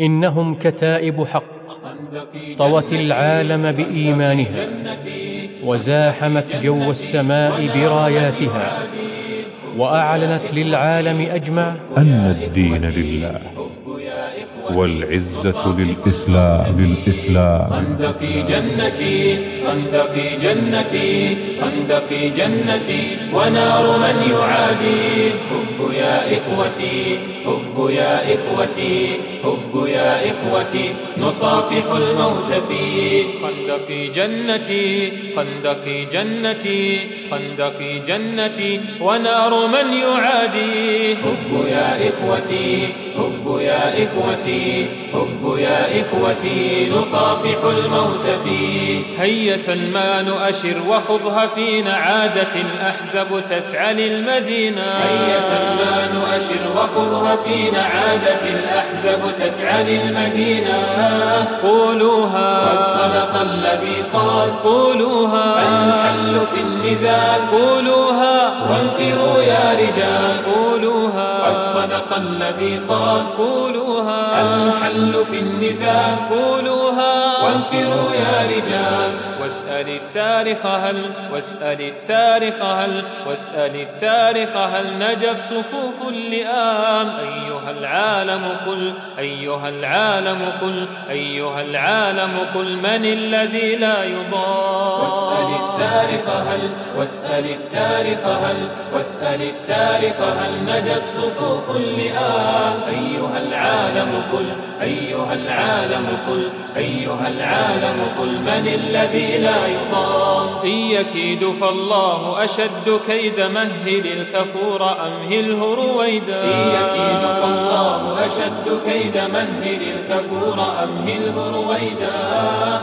إنهم كتائب حق. طوت العالم بإيمانها وزاحمت جو السماء براياتها. وأعلنت للعالم أجمع. أن الدين لله والعزة للإسلام. للإسلام خندقي جنتي خندقي جنتي خندقي جنتي ونار من يعادي. حب يا إخوتي حب يا إخوتي حب يا إخوتي نصافح الموت في. خندقي جنتي خندقي جنتي خندقي جنتي ونار من يعادي. حب يا إخوتي حب يا إخوتي حب يا إخوتي نصافح الموت فيه. هيا سلمان أشر وخضها فينا عادة الأحزب تسعى للمدينة. هيا سلمان أشر وخضها فينا عادة الأحزب تسعى للمدينة. قولوها. قد صدق الذي قال. قولوها. الحل في النزال. قولوها. وأنفروا يا رجال. قولوها. قد صدق الذي قال. قولوها. الحل في النزال. قولوها. وأنفروا يا رجال. واسأل التاريخ هل واسأل التاريخ هل واسأل التاريخ هل نجت صفوف اللئام. أيها العالم. قل أيها العالم قل أيها العالم قل من الذي لا يضام واسأل التاريخ هل واسأل التاريخ هل واسأل التاريخ هل نجت صفوف اللئام؟ أيها العالم قل أيها العالم قل أيها العالم قل من الذي لا يضام إن يكيد فالله أشد كيد مهل الكفور أمهله رويدا. إن يكيد فالله أشد كيد مهل الكفور أمهله رويدا؟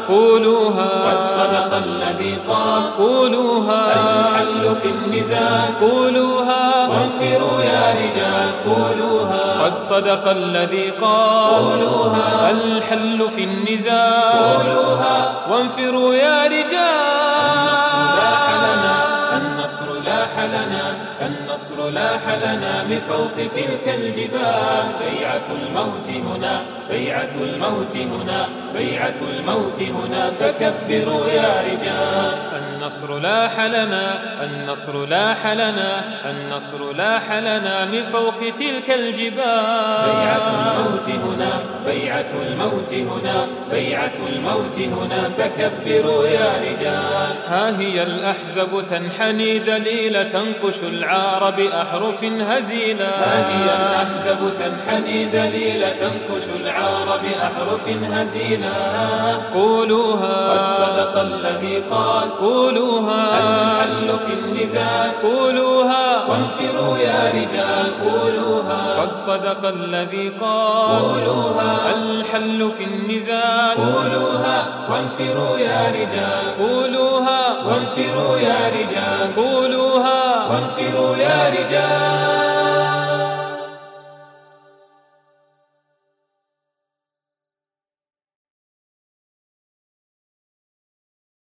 قولوها. قد صدق الذي قال. قولوها. الحل في النزال قولوها. وانفروا يا رجال. قولوها. قد صدق الذي قال. قولوها. الحل في النزال قولوها. وانفروا يا رجال. النصر لاح لنا من فوق تلك الجبال. بيعة الموت هنا بيعة الموت هنا بيعة الموت هنا. فكبروا يا رجال. النصر لاح لنا النصر لاح لنا النصر لاح لنا من فوق تلك الجبال. بيعة الموت هنا بيعة الموت هنا بيعة الموت هنا فكبروا يا رجال. ها هي الأحزب تنحني ذليلة تنقش العار بأحرف هزيلة. ها هي الأحزب تنحني ذليلة تنقش العار بأحرف هزيلة. قولوها. قد صدق الذي قال. قولوها الحل في النزال قولوها. وانفروا يا رجال قولوها. قد صدق الذي قال. قولوها. الحل في النزال قولوها. وانفروا يا رجال. قولوها. وانفروا يا رجال. قولوها. وانفروا يا رجال.